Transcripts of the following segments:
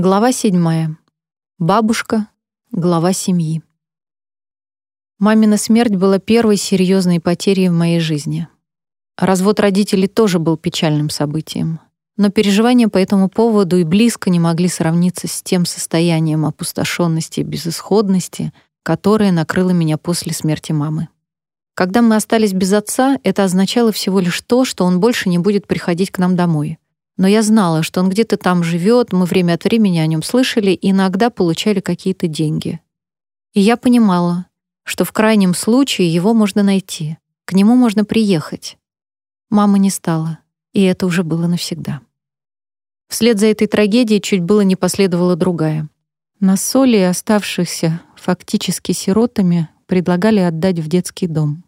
Глава седьмая. Бабушка. Глава семьи. Мамина смерть была первой серьезной потерей в моей жизни. Развод родителей тоже был печальным событием. Но переживания по этому поводу и близко не могли сравниться с тем состоянием опустошенности и безысходности, которое накрыло меня после смерти мамы. Когда мы остались без отца, это означало всего лишь то, что он больше не будет приходить к нам домой — но я знала, что он где-то там живет, мы время от времени о нем слышали и иногда получали какие-то деньги. И я понимала, что в крайнем случае его можно найти, к нему можно приехать. Мамы не стало, и это уже было навсегда. Вслед за этой трагедией чуть было не последовала другая. На соли оставшихся фактически сиротами предлагали отдать в детский дом.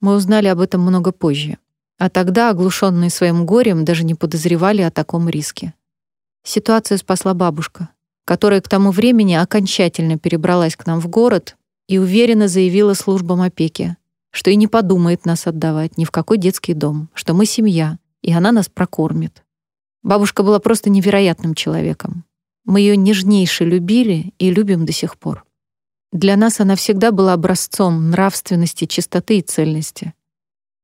Мы узнали об этом много позже. А тогда, оглушенные своим горем, даже не подозревали о таком риске. Ситуацию спасла бабушка, которая к тому времени окончательно перебралась к нам в город и уверенно заявила службам опеки, что и не подумает нас отдавать ни в какой детский дом, что мы семья, и она нас прокормит. Бабушка была просто невероятным человеком. Мы ее нежнейше любили и любим до сих пор. Для нас она всегда была образцом нравственности, чистоты и цельности.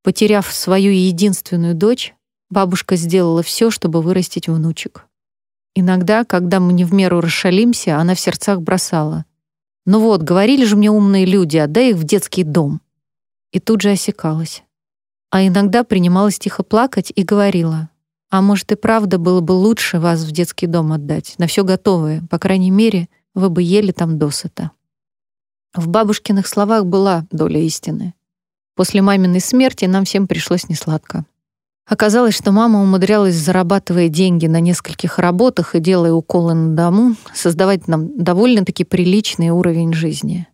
Потеряв свою единственную дочь, бабушка сделала все, чтобы вырастить внучек. Иногда, когда мы не в меру расшалимся, она в сердцах бросала. «Ну вот, говорили же мне умные люди, отдай их в детский дом». И тут же осекалась. А иногда принималась тихо плакать и говорила, «А может и правда было бы лучше вас в детский дом отдать, на все готовое, по крайней мере, вы бы ели там досыта». В бабушкиных словах была доля истины. После маминой смерти нам всем пришлось несладко. Оказалось, что мама умудрялась, зарабатывая деньги на нескольких работах и делая уколы на дому, создавать нам довольно-таки приличный уровень жизни.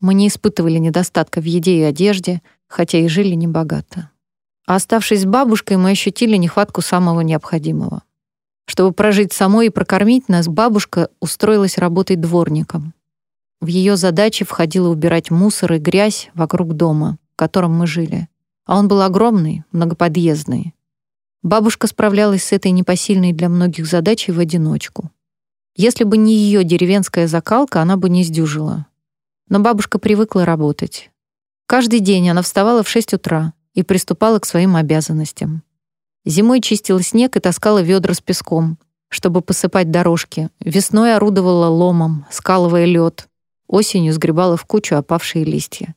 Мы не испытывали недостатка в еде и одежде, хотя и жили небогато. А оставшись с бабушкой, мы ощутили нехватку самого необходимого. Чтобы прожить самой и прокормить нас, бабушка устроилась работать дворником. В ее задачи входило убирать мусор и грязь вокруг дома, в котором мы жили. А он был огромный, многоподъездный. Бабушка справлялась с этой непосильной для многих задачей в одиночку. Если бы не ее деревенская закалка, она бы не сдюжила. Но бабушка привыкла работать. Каждый день она вставала в 6 утра и приступала к своим обязанностям. Зимой чистила снег и таскала ведра с песком, чтобы посыпать дорожки. Весной орудовала ломом, скалывая лед. Осенью сгребала в кучу опавшие листья.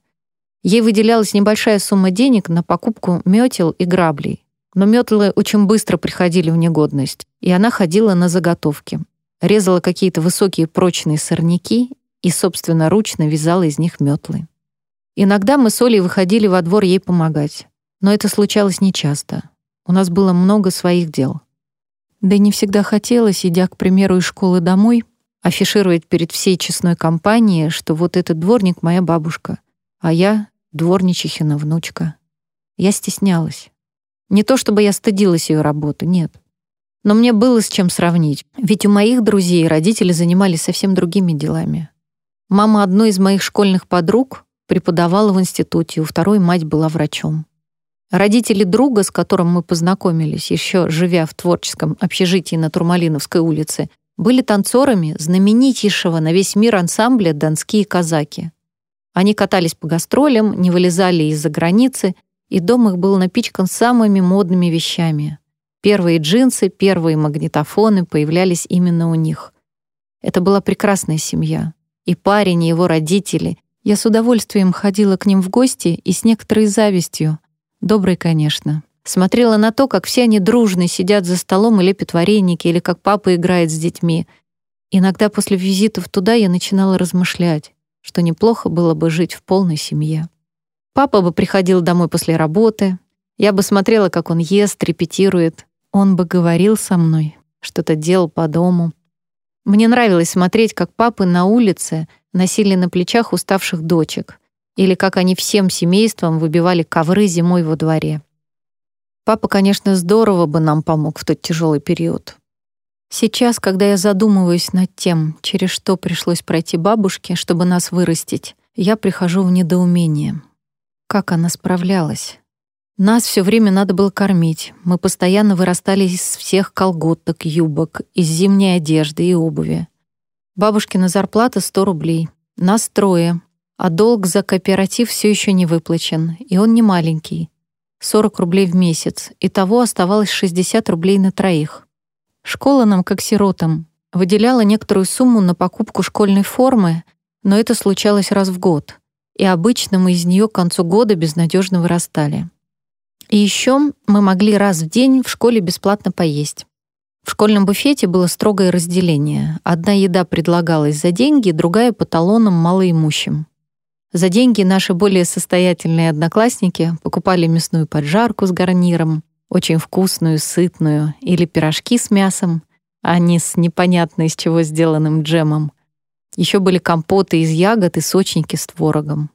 Ей выделялась небольшая сумма денег на покупку метел и граблей. Но метлы очень быстро приходили в негодность, и она ходила на заготовки. Резала какие-то высокие прочные сорняки и собственноручно вязала из них метлы. Иногда мы с Олей выходили во двор ей помогать, но это случалось нечасто. У нас было много своих дел. Да не всегда хотелось, идя, к примеру, из школы домой, афишировать перед всей честной компанией, что вот этот дворник — моя бабушка, а я дворничихина внучка. Я стеснялась. Не то чтобы я стыдилась ее работы, нет. Но мне было с чем сравнить, ведь у моих друзей родители занимались совсем другими делами. Мама одной из моих школьных подруг преподавала в институте, у второй мать была врачом. Родители друга, с которым мы познакомились, еще живя в творческом общежитии на Турмалиновской улице, были танцорами знаменитейшего на весь мир ансамбля «Донские казаки». Они катались по гастролям, не вылезали из-за границы, и дом их был напичкан самыми модными вещами. Первые джинсы, первые магнитофоны появлялись именно у них. Это была прекрасная семья. И парень, и его родители. Я с удовольствием ходила к ним в гости и с некоторой завистью. Доброй, конечно. Смотрела на то, как все они дружно сидят за столом и лепят вареники, или как папа играет с детьми. Иногда после визитов туда я начинала размышлять что неплохо было бы жить в полной семье. Папа бы приходил домой после работы, я бы смотрела, как он ест, репетирует. Он бы говорил со мной, что-то делал по дому. Мне нравилось смотреть, как папы на улице носили на плечах уставших дочек или как они всем семейством выбивали ковры зимой во дворе. Папа, конечно, здорово бы нам помог в тот тяжелый период. Сейчас, когда я задумываюсь над тем, через что пришлось пройти бабушке, чтобы нас вырастить, я прихожу в недоумение. Как она справлялась? Нас все время надо было кормить. Мы постоянно вырастали из всех колготок, юбок, из зимней одежды и обуви. Бабушкина зарплата — 100 рублей. Нас трое, а долг за кооператив все еще не выплачен, и он не маленький. 40 рублей в месяц, и того оставалось 60 рублей на троих. Школа нам, как сиротам, выделяла некоторую сумму на покупку школьной формы, но это случалось раз в год, и обычно мы из нее к концу года безнадежно вырастали. И еще мы могли раз в день в школе бесплатно поесть. В школьном буфете было строгое разделение. Одна еда предлагалась за деньги, другая — по талонам малоимущим. За деньги наши более состоятельные одноклассники покупали мясную поджарку с гарниром, очень вкусную, сытную, или пирожки с мясом, а не с непонятно из чего сделанным джемом. Еще были компоты из ягод и сочники с творогом.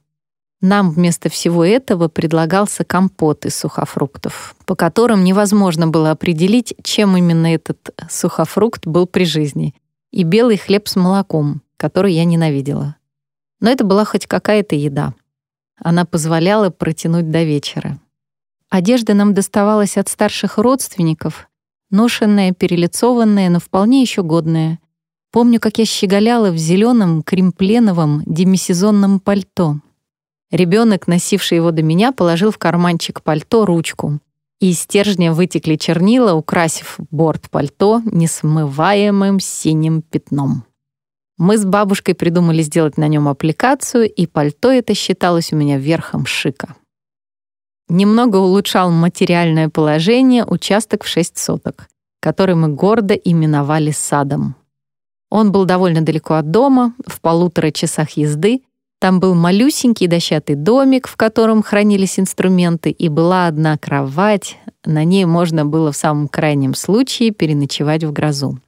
Нам вместо всего этого предлагался компот из сухофруктов, по которым невозможно было определить, чем именно этот сухофрукт был при жизни, и белый хлеб с молоком, который я ненавидела. Но это была хоть какая-то еда. Она позволяла протянуть до вечера. Одежда нам доставалась от старших родственников, ношенная, перелицованная, но вполне еще годная. Помню, как я щеголяла в зеленом кремпленовом демисезонном пальто — Ребенок, носивший его до меня, положил в карманчик пальто ручку. И из стержня вытекли чернила, украсив борт пальто несмываемым синим пятном. Мы с бабушкой придумали сделать на нем аппликацию, и пальто это считалось у меня верхом шика. Немного улучшал материальное положение участок в шесть соток, который мы гордо именовали садом. Он был довольно далеко от дома, в полутора часах езды, там был малюсенький дощатый домик, в котором хранились инструменты, и была одна кровать. На ней можно было в самом крайнем случае переночевать в грозу.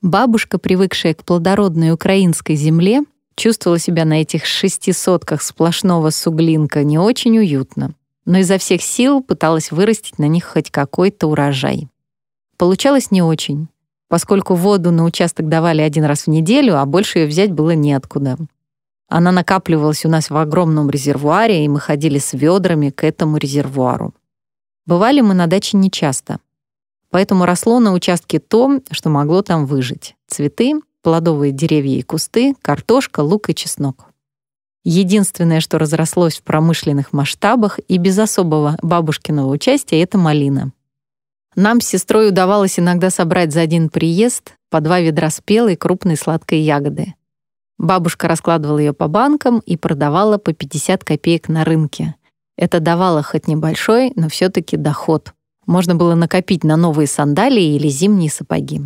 Бабушка, привыкшая к плодородной украинской земле, чувствовала себя на этих шести сотках сплошного суглинка не очень уютно, но изо всех сил пыталась вырастить на них хоть какой-то урожай. Получалось не очень, поскольку воду на участок давали один раз в неделю, а больше ее взять было неоткуда. Она накапливалась у нас в огромном резервуаре, и мы ходили с ведрами к этому резервуару. Бывали мы на даче нечасто. Поэтому росло на участке то, что могло там выжить. Цветы, плодовые деревья и кусты, картошка, лук и чеснок. Единственное, что разрослось в промышленных масштабах и без особого бабушкиного участия, это малина. Нам с сестрой удавалось иногда собрать за один приезд по два ведра спелой крупной сладкой ягоды. Бабушка раскладывала ее по банкам и продавала по 50 копеек на рынке. Это давало хоть небольшой, но все таки доход. Можно было накопить на новые сандалии или зимние сапоги.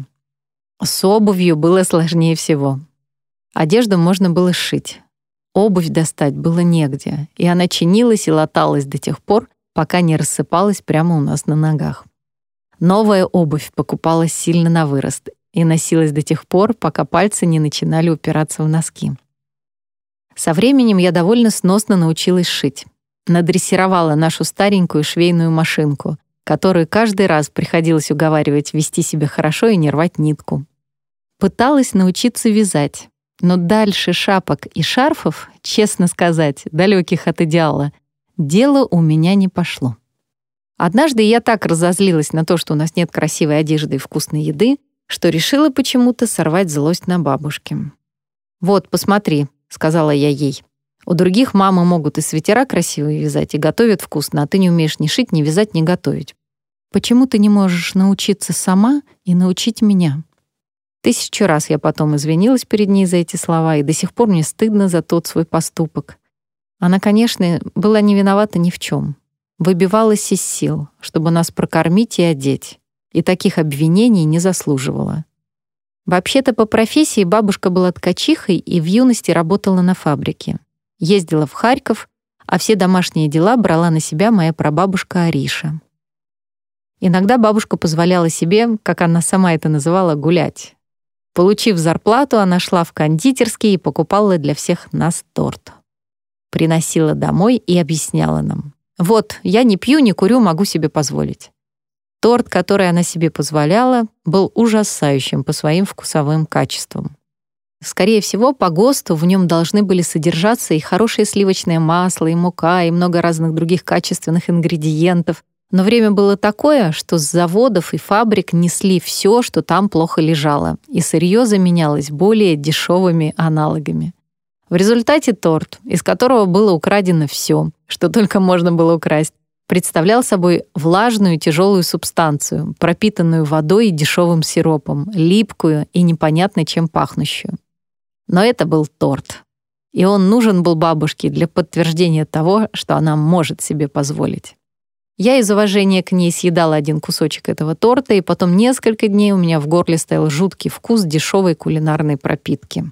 С обувью было сложнее всего. Одежду можно было сшить. Обувь достать было негде, и она чинилась и латалась до тех пор, пока не рассыпалась прямо у нас на ногах. Новая обувь покупалась сильно на вырост, и носилась до тех пор, пока пальцы не начинали упираться в носки. Со временем я довольно сносно научилась шить. Надрессировала нашу старенькую швейную машинку, которую каждый раз приходилось уговаривать вести себя хорошо и не рвать нитку. Пыталась научиться вязать, но дальше шапок и шарфов, честно сказать, далеких от идеала, дело у меня не пошло. Однажды я так разозлилась на то, что у нас нет красивой одежды и вкусной еды, что решила почему-то сорвать злость на бабушке. «Вот, посмотри», — сказала я ей. «У других мамы могут и свитера красивые вязать, и готовят вкусно, а ты не умеешь ни шить, ни вязать, ни готовить. Почему ты не можешь научиться сама и научить меня?» Тысячу раз я потом извинилась перед ней за эти слова, и до сих пор мне стыдно за тот свой поступок. Она, конечно, была не виновата ни в чем. Выбивалась из сил, чтобы нас прокормить и одеть и таких обвинений не заслуживала. Вообще-то по профессии бабушка была ткачихой и в юности работала на фабрике. Ездила в Харьков, а все домашние дела брала на себя моя прабабушка Ариша. Иногда бабушка позволяла себе, как она сама это называла, гулять. Получив зарплату, она шла в кондитерский и покупала для всех нас торт. Приносила домой и объясняла нам. «Вот, я не пью, не курю, могу себе позволить. Торт, который она себе позволяла, был ужасающим по своим вкусовым качествам. Скорее всего, по ГОСТу в нем должны были содержаться и хорошее сливочное масло, и мука, и много разных других качественных ингредиентов. Но время было такое, что с заводов и фабрик несли все, что там плохо лежало, и сырье заменялось более дешевыми аналогами. В результате торт, из которого было украдено все, что только можно было украсть, представлял собой влажную тяжелую субстанцию, пропитанную водой и дешевым сиропом, липкую и непонятно чем пахнущую. Но это был торт. И он нужен был бабушке для подтверждения того, что она может себе позволить. Я из уважения к ней съедала один кусочек этого торта, и потом несколько дней у меня в горле стоял жуткий вкус дешевой кулинарной пропитки.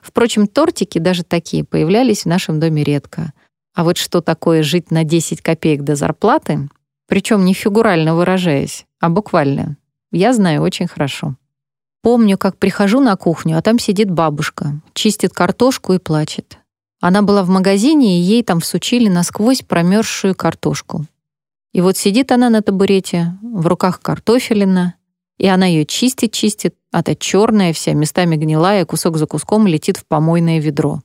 Впрочем, тортики, даже такие, появлялись в нашем доме редко. А вот что такое жить на 10 копеек до зарплаты, причем не фигурально выражаясь, а буквально, я знаю очень хорошо. Помню, как прихожу на кухню, а там сидит бабушка, чистит картошку и плачет. Она была в магазине, и ей там всучили насквозь промерзшую картошку. И вот сидит она на табурете, в руках картофелина, и она ее чистит-чистит, а та черная вся, местами гнилая, кусок за куском летит в помойное ведро.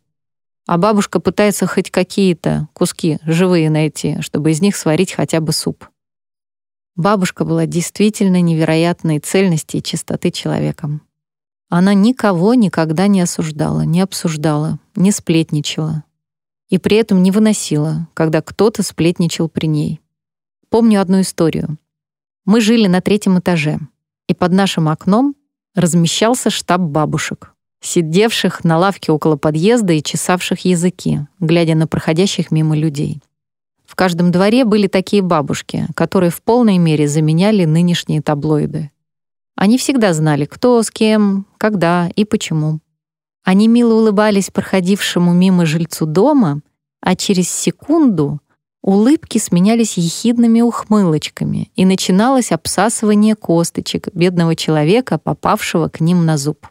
А бабушка пытается хоть какие-то куски живые найти, чтобы из них сварить хотя бы суп. Бабушка была действительно невероятной цельности и чистоты человеком. Она никого никогда не осуждала, не обсуждала, не сплетничала. И при этом не выносила, когда кто-то сплетничал при ней. Помню одну историю. Мы жили на третьем этаже, и под нашим окном размещался штаб бабушек, сидевших на лавке около подъезда и чесавших языки, глядя на проходящих мимо людей. В каждом дворе были такие бабушки, которые в полной мере заменяли нынешние таблоиды. Они всегда знали, кто с кем, когда и почему. Они мило улыбались проходившему мимо жильцу дома, а через секунду улыбки сменялись ехидными ухмылочками, и начиналось обсасывание косточек бедного человека, попавшего к ним на зуб.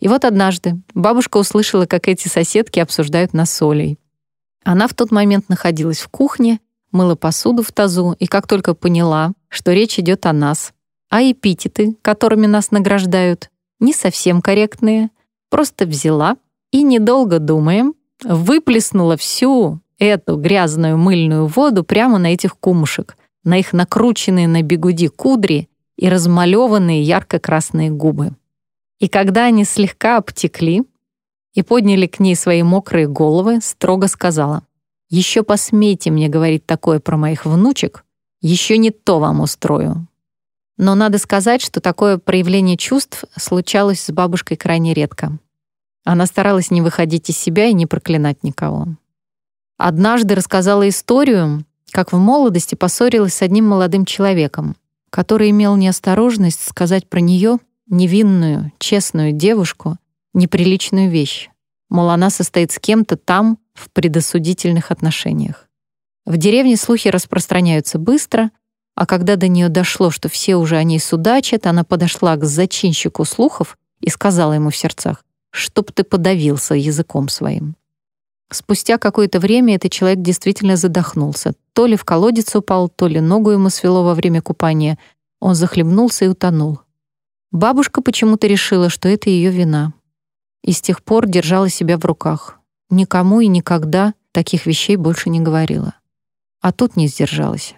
И вот однажды бабушка услышала, как эти соседки обсуждают нас с Олей. Она в тот момент находилась в кухне, мыла посуду в тазу и как только поняла, что речь идет о нас, а эпитеты, которыми нас награждают, не совсем корректные, просто взяла и, недолго думая, выплеснула всю эту грязную мыльную воду прямо на этих кумушек, на их накрученные на бегуди кудри и размалеванные ярко-красные губы. И когда они слегка обтекли, и подняли к ней свои мокрые головы, строго сказала, «Еще посмейте мне говорить такое про моих внучек, еще не то вам устрою». Но надо сказать, что такое проявление чувств случалось с бабушкой крайне редко. Она старалась не выходить из себя и не проклинать никого. Однажды рассказала историю, как в молодости поссорилась с одним молодым человеком, который имел неосторожность сказать про нее невинную, честную девушку, неприличную вещь, мол, она состоит с кем-то там в предосудительных отношениях. В деревне слухи распространяются быстро, а когда до нее дошло, что все уже о ней судачат, она подошла к зачинщику слухов и сказала ему в сердцах, «Чтоб ты подавился языком своим». Спустя какое-то время этот человек действительно задохнулся. То ли в колодец упал, то ли ногу ему свело во время купания. Он захлебнулся и утонул. Бабушка почему-то решила, что это ее вина и с тех пор держала себя в руках. Никому и никогда таких вещей больше не говорила. А тут не сдержалась.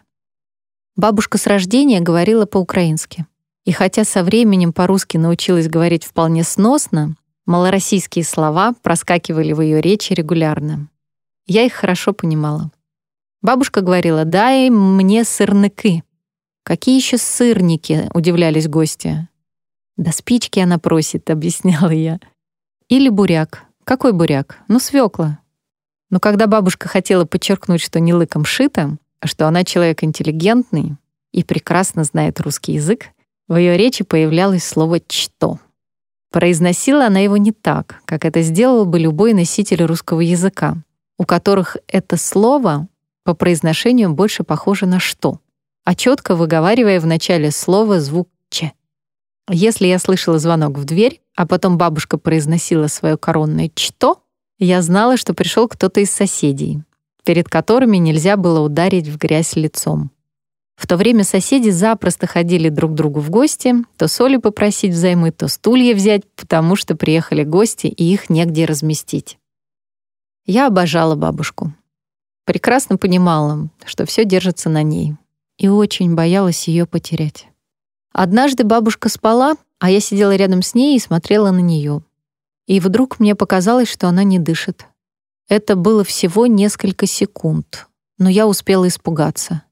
Бабушка с рождения говорила по-украински. И хотя со временем по-русски научилась говорить вполне сносно, малороссийские слова проскакивали в ее речи регулярно. Я их хорошо понимала. Бабушка говорила «дай мне сырныки». «Какие еще сырники?» — удивлялись гости. «Да спички она просит», — объясняла я. Или буряк. Какой буряк? Ну, свекла. Но когда бабушка хотела подчеркнуть, что не лыком шито, а что она человек интеллигентный и прекрасно знает русский язык, в ее речи появлялось слово «что». Произносила она его не так, как это сделал бы любой носитель русского языка, у которых это слово по произношению больше похоже на «что», а четко выговаривая в начале слова звук «ч». Если я слышала звонок в дверь, а потом бабушка произносила свое коронное «что», я знала, что пришел кто-то из соседей, перед которыми нельзя было ударить в грязь лицом. В то время соседи запросто ходили друг к другу в гости, то соли попросить взаймы, то стулья взять, потому что приехали гости, и их негде разместить. Я обожала бабушку. Прекрасно понимала, что все держится на ней, и очень боялась ее потерять. Однажды бабушка спала, а я сидела рядом с ней и смотрела на нее. И вдруг мне показалось, что она не дышит. Это было всего несколько секунд, но я успела испугаться.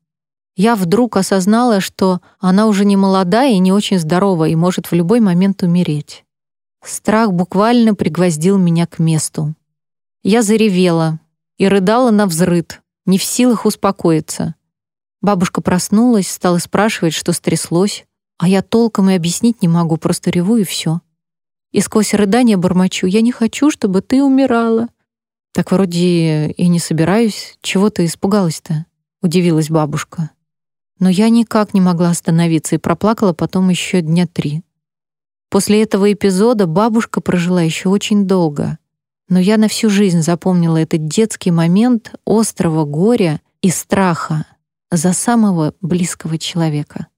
Я вдруг осознала, что она уже не молодая и не очень здорова и может в любой момент умереть. Страх буквально пригвоздил меня к месту. Я заревела и рыдала на взрыд, не в силах успокоиться. Бабушка проснулась, стала спрашивать, что стряслось, а я толком и объяснить не могу, просто реву и все. И сквозь рыдание бормочу, я не хочу, чтобы ты умирала. Так вроде и не собираюсь, чего ты испугалась-то? Удивилась бабушка. Но я никак не могла остановиться и проплакала потом еще дня три. После этого эпизода бабушка прожила еще очень долго. Но я на всю жизнь запомнила этот детский момент острого горя и страха за самого близкого человека.